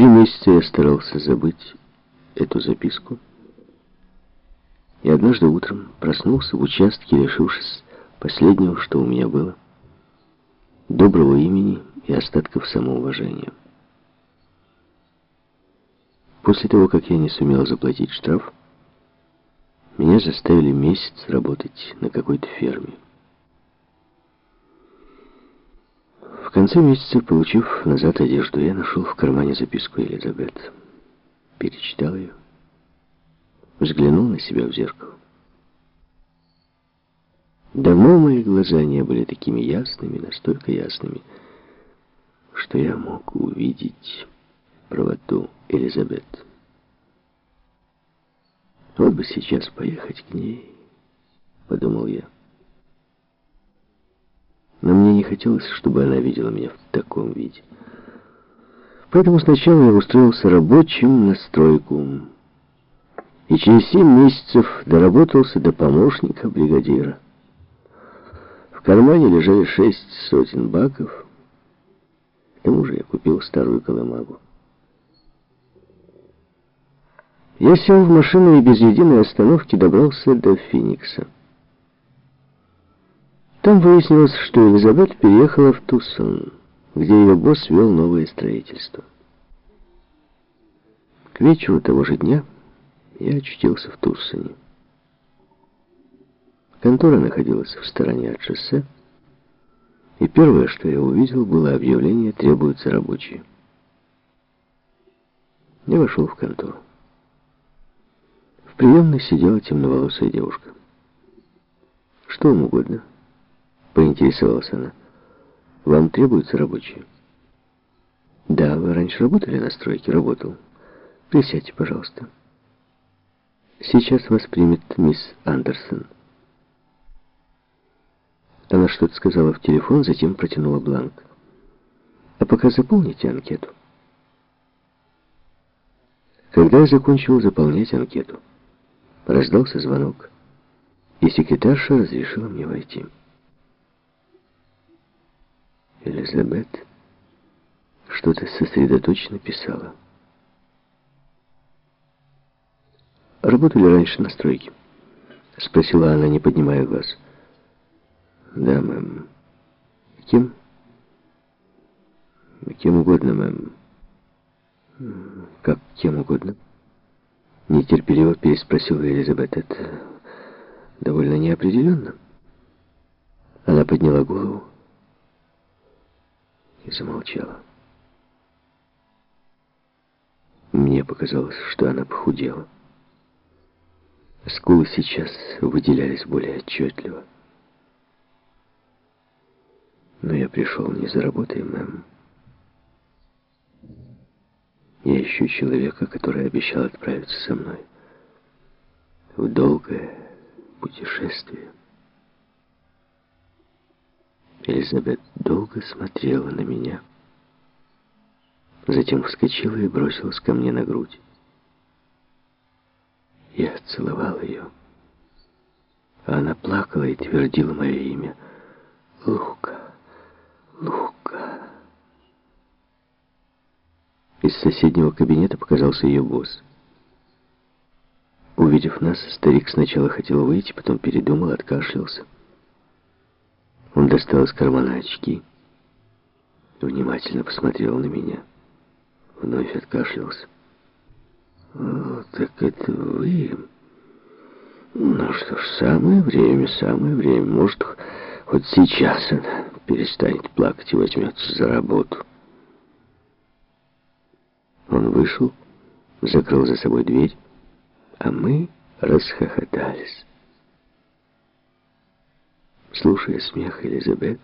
Три месяца я старался забыть эту записку. И однажды утром проснулся в участке, лишившись последнего, что у меня было. Доброго имени и остатков самоуважения. После того, как я не сумел заплатить штраф, меня заставили месяц работать на какой-то ферме. В конце месяца, получив назад одежду, я нашел в кармане записку Элизабет. Перечитал ее. Взглянул на себя в зеркало. Давно мои глаза не были такими ясными, настолько ясными, что я мог увидеть правоту Элизабет. Вот бы сейчас поехать к ней, подумал я. Хотелось, чтобы она видела меня в таком виде. Поэтому сначала я устроился рабочим на стройку. И через семь месяцев доработался до помощника бригадира. В кармане лежали шесть сотен баков. К тому же я купил старую колымагу. Я сел в машину и без единой остановки добрался до Феникса. Там выяснилось, что Элизабет переехала в Туссон, где ее босс вел новое строительство. К вечеру того же дня я очутился в Туссоне. Контора находилась в стороне от шоссе, и первое, что я увидел, было объявление «Требуются рабочие». Я вошел в контору. В приемной сидела темноволосая девушка. «Что вам угодно?» Поинтересовалась она. Вам требуются рабочие? Да, вы раньше работали на стройке? Работал. Присядьте, пожалуйста. Сейчас вас примет мисс Андерсон. Она что-то сказала в телефон, затем протянула бланк. А пока заполните анкету. Когда я закончил заполнять анкету, раздался звонок, и секретарша разрешила мне войти. Элизабет что-то сосредоточенно писала. «Работали раньше на стройке?» — спросила она, не поднимая глаз. «Да, мэм. Кем?» «Кем угодно, мэм». «Как кем угодно?» Нетерпеливо переспросила Элизабет. «Это довольно неопределенно». Она подняла голову и замолчала. Мне показалось, что она похудела. Скулы сейчас выделялись более отчетливо. Но я пришел не за работой, мэм. Я ищу человека, который обещал отправиться со мной в долгое путешествие. Элизабет долго смотрела на меня. Затем вскочила и бросилась ко мне на грудь. Я целовал ее. Она плакала и твердила мое имя. Лука, Лука. Из соседнего кабинета показался ее босс. Увидев нас, старик сначала хотел выйти, потом передумал, откашлялся. Он достал из кармана очки, внимательно посмотрел на меня, вновь откашлялся. «О, так это вы? Ну что ж, самое время, самое время. Может, хоть сейчас она перестанет плакать и возьмется за работу». Он вышел, закрыл за собой дверь, а мы расхохотались. Слушая смех Элизабет,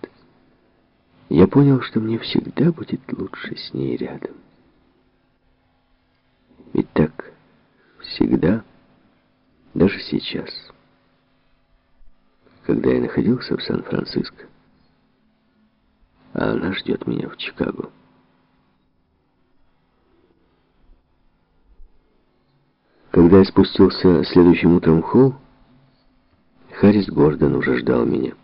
я понял, что мне всегда будет лучше с ней рядом. Ведь так всегда, даже сейчас, когда я находился в Сан-Франциско, а она ждет меня в Чикаго. Когда я спустился следующим утром в холл, Харрис Гордон уже ждал меня.